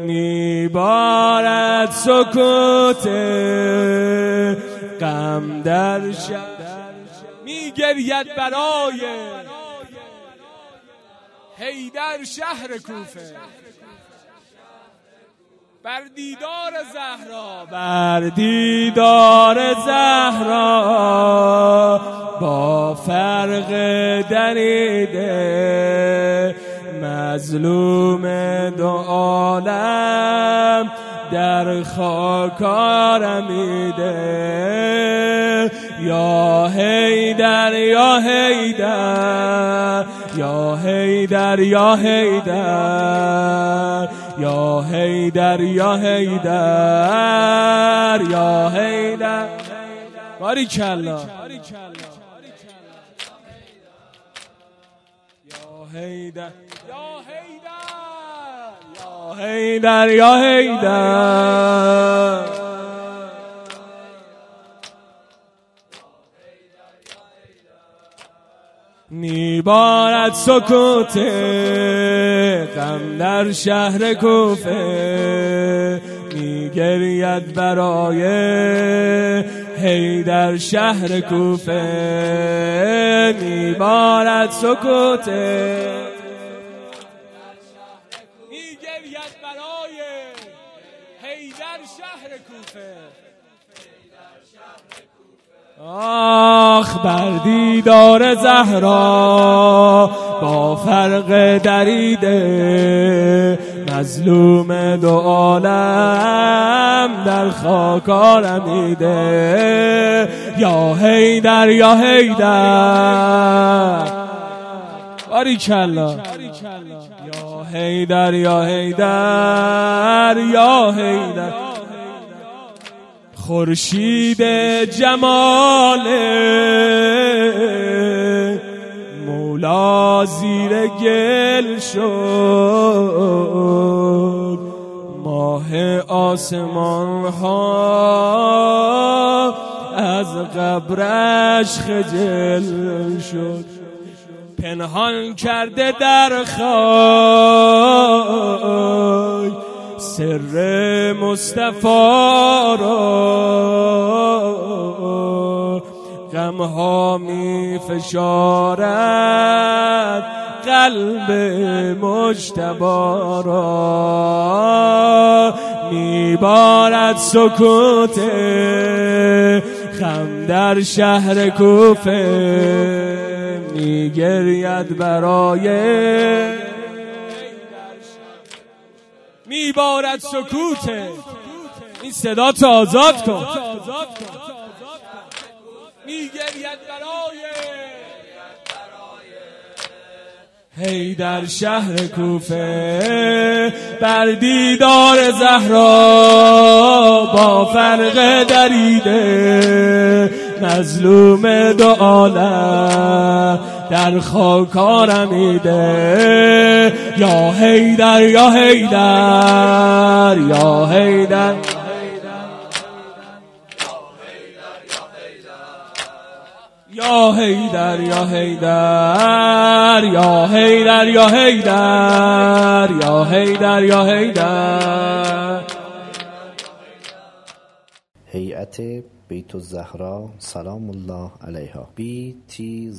میبارد سکوت غم در شهر میگرید برای هیدر شهر کوفه. بر دیدار زهرا. بر دیدار زهرا. با فرق دریده. مظلوم دو عالم در خاک آرمیده یا هیدر یا هیدر یا هیدر یا هیدر یا هیدر یا هیدر یا هیدر باری کلا هیدر یا هیدر یا هیدر میبارد سکوت غم در شهر کوفه میگرید برای هی در شهر کوفه میبارد سکوت میگرید برای هی در شهر کوفه. آخ بر دیدار زهرا با فرق دریده مظلوم دو عالم در خاک آرمیده یا هیدر یا هیدر باری کلا یا هیدر یا هیدر یا هیدر خورشید جمال مولا زیر گل شد. ماه آسمان ها از قبرش خجل شد. پنهان کرده در خاک سر مصطفی را غمها می فشارد قلب مجتبا را میبارد سکوت خم در شهر کوفه میگرید برای میبارد سکوت. این صدا تو آزاد کن. میگرید برای هی در شهر کوفه بر دیدار زهرا با فرق دریده مظلوم دو در خاک آرمیده یا هیدر یا هیدر یا هیدر یا هیدر یا هیدر یا هیدر یا هیدر یا هیدر یا هیدر هیئت بیت الزهرا سلام الله علیها. Btzs.ir